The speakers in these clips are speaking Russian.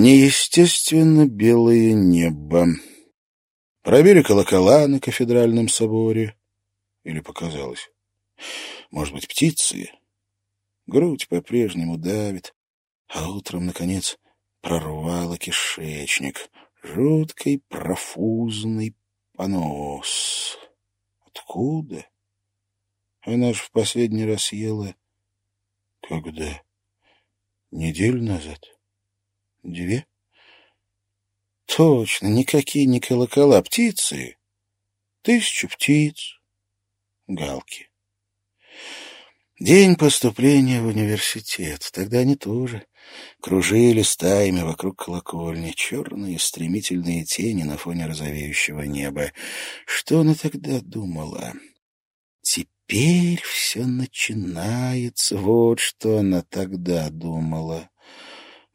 Неестественно белое небо. Пробили колокола на кафедральном соборе. Или показалось? Может быть, птицы? Грудь по-прежнему давит, а утром, наконец, прорвало кишечник. Жуткий профузный понос. Откуда? Она же в последний раз ела... Когда? Неделю назад? Две? Точно, никакие не колокола, птицы. Тысячу птиц. Галки. День поступления в университет. Тогда они тоже кружили стаями вокруг колокольни, черные стремительные тени на фоне розовеющего неба. Что она тогда думала? Теперь все начинается. Вот что она тогда думала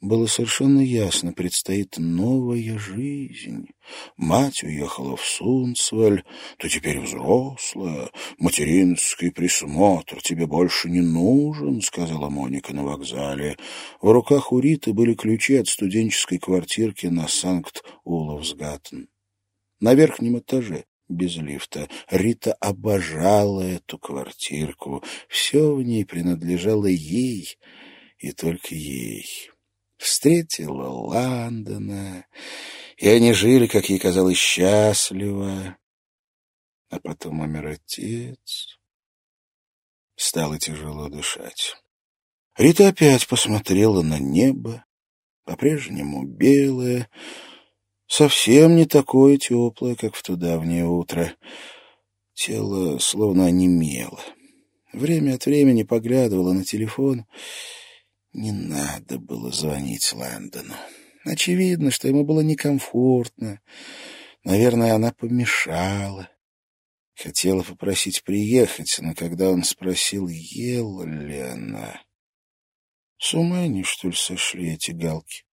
было совершенно ясно, предстоит новая жизнь. Мать уехала в Сунцваль, ты теперь взрослая, материнский присмотр тебе больше не нужен, сказала Моника на вокзале. В руках у Риты были ключи от студенческой квартирки на Санкт-Уловсгаттен. На верхнем этаже без лифта. Рита обожала эту квартирку. Все в ней принадлежало ей и только ей встретила Ландона, и они жили, как ей казалось, счастливо. А потом умер отец. Стало тяжело дышать. Рита опять посмотрела на небо, по-прежнему белое, совсем не такое теплое, как в то давнее утро. Тело словно онемело. Время от времени поглядывала на телефон — не надо было звонить Лэндону. Очевидно, что ему было некомфортно. Наверное, она помешала. Хотела попросить приехать, но когда он спросил, ела ли она... С ума они, что ли, сошли эти галки?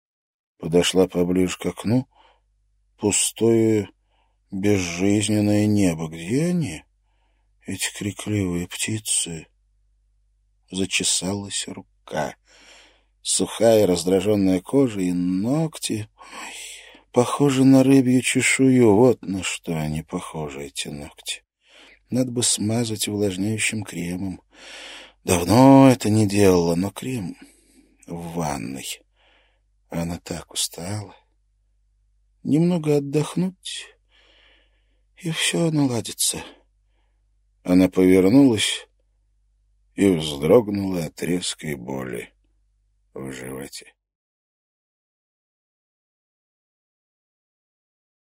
Подошла поближе к окну. Пустое, безжизненное небо. Где они? Эти крикливые птицы. Зачесалась рука сухая раздраженная кожа и ногти. Похожи на рыбью чешую. Вот на что они похожи, эти ногти. Надо бы смазать увлажняющим кремом. Давно это не делала, но крем в ванной. Она так устала. Немного отдохнуть, и все наладится. Она повернулась и вздрогнула от резкой боли в животе.